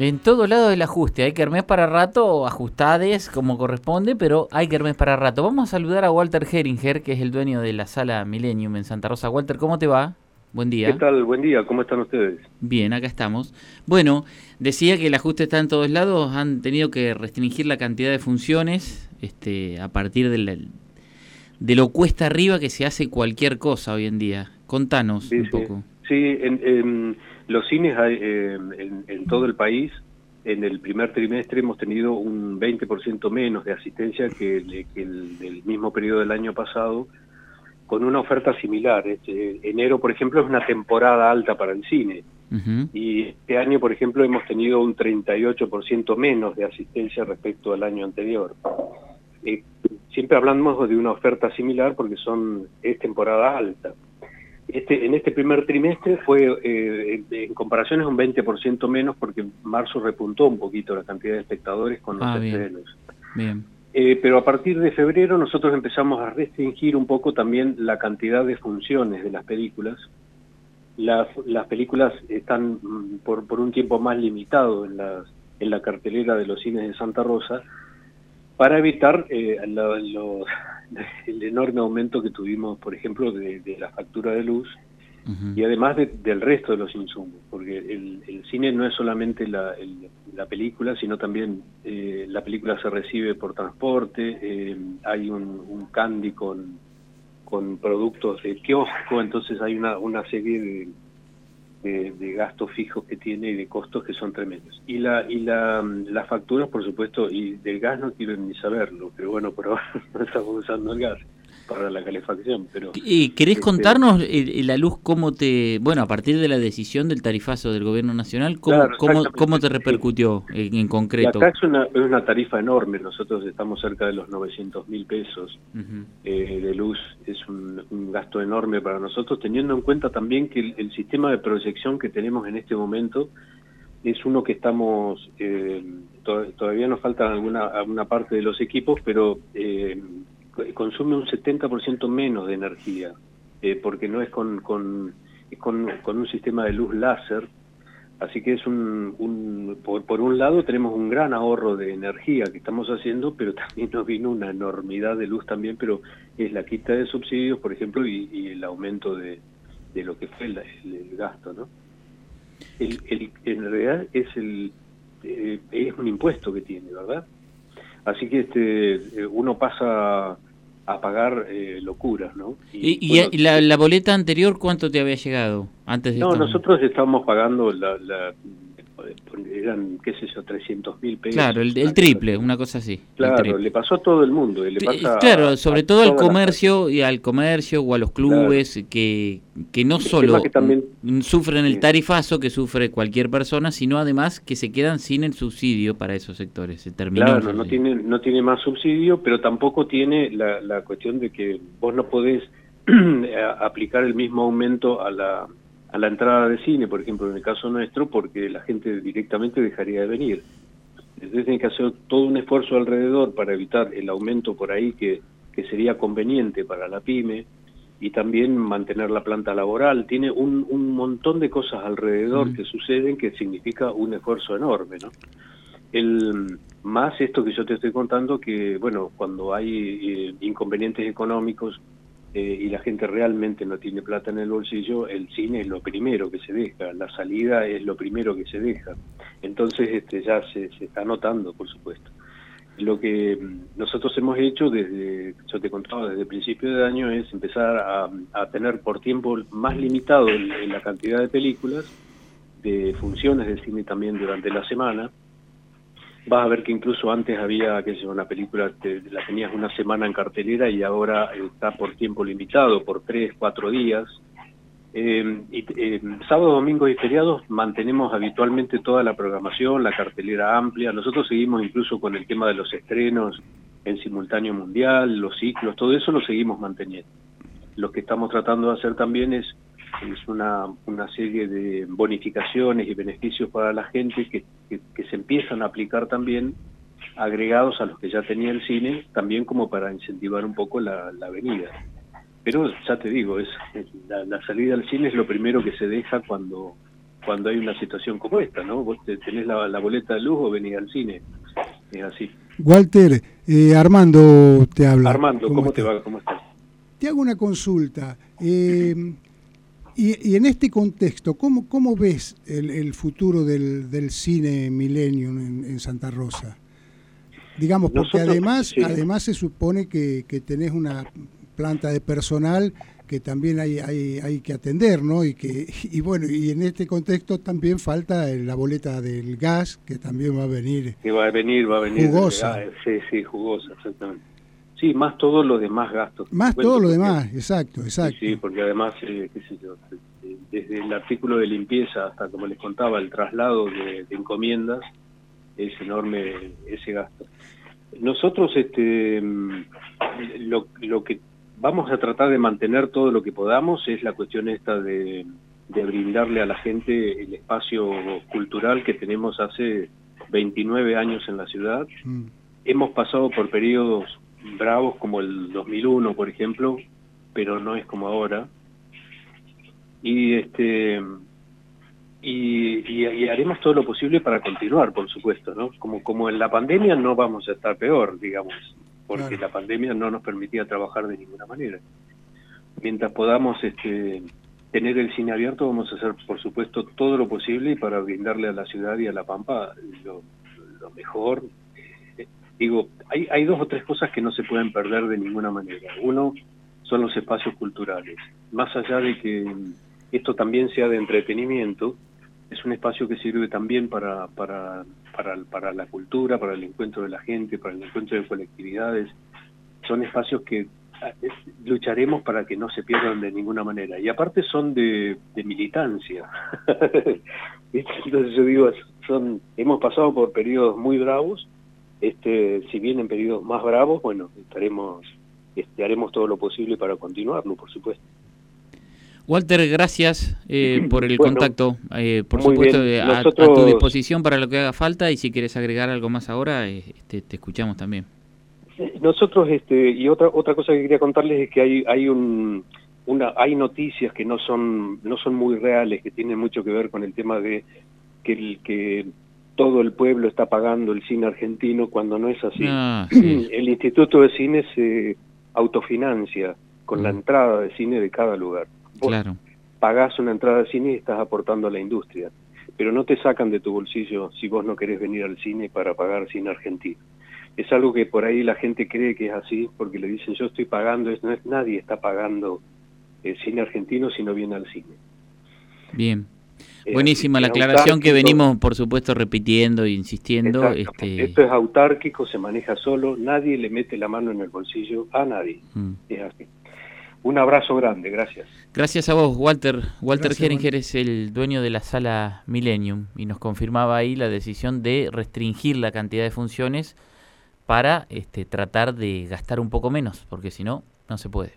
En todo lado del ajuste, hay kermés para rato, ajustades como corresponde, pero hay kermés para rato. Vamos a saludar a Walter Heringer, que es el dueño de la sala Millennium en Santa Rosa. Walter, ¿cómo te va? Buen día. ¿Qué tal? Buen día, ¿cómo están ustedes? Bien, acá estamos. Bueno, decía que el ajuste está en todos lados, han tenido que restringir la cantidad de funciones este, a partir de, de lo cuesta arriba que se hace cualquier cosa hoy en día. Contanos un poco. Sí, en los cines eh, en, todo el país, en el primer trimestre hemos tenido un 20% menos de asistencia que, el, del mismo periodo del año pasado, con una oferta similar. Este, enero, por ejemplo, es una temporada alta para el cine. Y este año, por ejemplo, hemos tenido un 38% menos de asistencia respecto al año anterior. Eh, siempre hablamos de una oferta similar porque son es temporada alta. Este, en este primer trimestre fue, eh, en comparación es un 20% menos porque marzo repuntó un poquito la cantidad de espectadores con los ah, estrenos. Bien. Eh, pero a partir de febrero nosotros empezamos a restringir un poco también la cantidad de funciones de las películas. Las, las películas están mm, por, por un tiempo más limitado en, las, en la cartelera de los cines de Santa Rosa para evitar eh, los el enorme aumento que tuvimos, por ejemplo, de, la factura de luz y además del resto de los insumos, porque el, cine no es solamente la, película, sino también eh, la película se recibe por transporte, eh, hay un, candy con, con productos de kiosco, entonces hay una, una serie de, de, gastos fijos que tiene y de costos que son tremendos. Y la y la, las facturas, por supuesto, y del gas no quiero ni saberlo, pero bueno, por ahora estamos usando el gas para la calefacción. Pero, ¿Y querés este, contarnos eh, la luz cómo te, bueno, a partir de la decisión del tarifazo del gobierno nacional, cómo, cómo, cómo, te repercutió en, concreto? acá es una, es una tarifa enorme, nosotros estamos cerca de los 900 mil pesos eh, de luz, es un, gasto enorme para nosotros, teniendo en cuenta también que el, sistema de proyección que tenemos en este momento es uno que estamos, eh, todavía nos falta alguna, alguna parte de los equipos, pero eh, consume un 70% menos de energía, eh, porque no es con, con, con, un sistema de luz láser, así que es un, un por, por, un lado tenemos un gran ahorro de energía que estamos haciendo, pero también nos vino una enormidad de luz también, pero es la quita de subsidios, por ejemplo, y, el aumento de, de, lo que fue el, gasto, ¿no? El, el, en realidad es el eh, es un impuesto que tiene, ¿verdad? Así que este eh, uno pasa a pagar eh, locuras, ¿no? ¿Y, y, la, la, boleta anterior cuánto te había llegado antes de No, nosotros estábamos pagando la, la, eran, qué sé yo, 300 mil pesos. Claro, el, triple, una cosa así. Claro, le pasó a todo el mundo. le pasa claro, sobre todo al comercio y al comercio o a los clubes que, que no solo sufren el tarifazo que sufre cualquier persona, sino además que se quedan sin el subsidio para esos sectores. Se terminó claro, no tiene, no tiene más subsidio, pero tampoco tiene la, la cuestión de que vos no podés aplicar el mismo aumento a la a la entrada de cine, por ejemplo, en el caso nuestro, porque la gente directamente dejaría de venir. Entonces tiene que hacer todo un esfuerzo alrededor para evitar el aumento por ahí que, que sería conveniente para la pyme y también mantener la planta laboral. Tiene un, un montón de cosas alrededor que suceden que significa un esfuerzo enorme, ¿no? El, más esto que yo te estoy contando, que bueno, cuando hay eh, inconvenientes económicos eh, y la gente realmente no tiene plata en el bolsillo, el cine es lo primero que se deja, la salida es lo primero que se deja. Entonces este, ya se, se está notando, por supuesto. Lo que mm, nosotros hemos hecho desde, yo te contaba, desde el principio de año es empezar a, tener por tiempo más limitado en la cantidad de películas, de funciones de cine también durante la semana, vas a ver que incluso antes había, que una película, te, la tenías una semana en cartelera y ahora está por tiempo limitado, por tres, cuatro días. Eh, y, eh, sábado, domingo y feriados mantenemos habitualmente toda la programación, la cartelera amplia. Nosotros seguimos incluso con el tema de los estrenos en simultáneo mundial, los ciclos, todo eso lo seguimos manteniendo. Lo que estamos tratando de hacer también es es una, una serie de bonificaciones y beneficios para la gente que, que, se empiezan a aplicar también agregados a los que ya tenía el cine, también como para incentivar un poco la, la avenida. Pero ya te digo, es la, salida al cine es lo primero que se deja cuando cuando hay una situación como esta, ¿no? Vos tenés la, boleta de luz o venís al cine, es así. Walter, eh, Armando te habla. Armando, ¿cómo, te va? ¿Cómo estás? Te hago una consulta. Eh, y, en este contexto, ¿cómo, cómo ves el, futuro del, del, cine Millennium en, Santa Rosa? Digamos, porque además, además se supone que, que tenés una planta de personal que también hay, hay, hay que atender, ¿no? Y que y bueno, y en este contexto también falta la boleta del gas, que también va a venir. Que va a venir, va a venir. Jugosa. Ah, sí, sí, jugosa, exactamente. Sí, más todos los demás gastos. Más todo lo demás, exacto, exacto. Sí, porque además, eh, qué sé yo, desde el artículo de limpieza hasta, como les contaba, el traslado de, encomiendas, es enorme ese gasto. Nosotros, este, mm, lo, lo que vamos a tratar de mantener todo lo que podamos, es la cuestión esta de, brindarle a la gente el espacio cultural que tenemos hace 29 años en la ciudad. Mm. Hemos pasado por periodos bravos como el 2001, por ejemplo, pero no es como ahora. Y este y, haremos todo lo posible para continuar, por supuesto, ¿no? Como como en la pandemia no vamos a estar peor, digamos porque la pandemia no nos permitía trabajar de ninguna manera. Mientras podamos este, tener el cine abierto, vamos a hacer, por supuesto, todo lo posible para brindarle a la ciudad y a La Pampa lo, mejor. Digo, hay, hay dos o tres cosas que no se pueden perder de ninguna manera. Uno son los espacios culturales. Más allá de que esto también sea de entretenimiento, es un espacio que sirve también para, para, para, para, la cultura, para el encuentro de la gente, para el encuentro de colectividades. Son espacios que ah, lucharemos para que no se pierdan de ninguna manera. Y aparte son de, militancia. Entonces yo digo, son, hemos pasado por periodos muy bravos, este, si vienen periodos más bravos, bueno, estaremos, este, haremos todo lo posible para continuarlo, por supuesto. Walter, gracias eh, por el contacto. Eh, por supuesto, eh, a, tu disposición para lo que haga falta y si quieres agregar algo más ahora, este, te escuchamos también. Nosotros, este, y otra otra cosa que quería contarles es que hay hay un una hay noticias que no son no son muy reales, que tienen mucho que ver con el tema de que el que todo el pueblo está pagando el cine argentino cuando no es así. Ah, el Instituto de Cine se autofinancia con la mm. entrada de cine de cada lugar claro. pagás una entrada de cine y estás aportando a la industria, pero no te sacan de tu bolsillo si vos no querés venir al cine para pagar cine argentino. Es algo que por ahí la gente cree que es así, porque le dicen yo estoy pagando, no es, nadie está pagando el cine argentino si no viene al cine. Bien. Eh, Buenísima la aclaración que venimos, por supuesto, repitiendo e insistiendo. Este... Esto es autárquico, se maneja solo, nadie le mete la mano en el bolsillo a nadie. Mm. Es así. Un abrazo grande, gracias. Gracias a vos, Walter. Walter Heringer es el dueño de la sala Millennium y nos confirmaba ahí la decisión de restringir la cantidad de funciones para este, tratar de gastar un poco menos, porque si no, no se puede.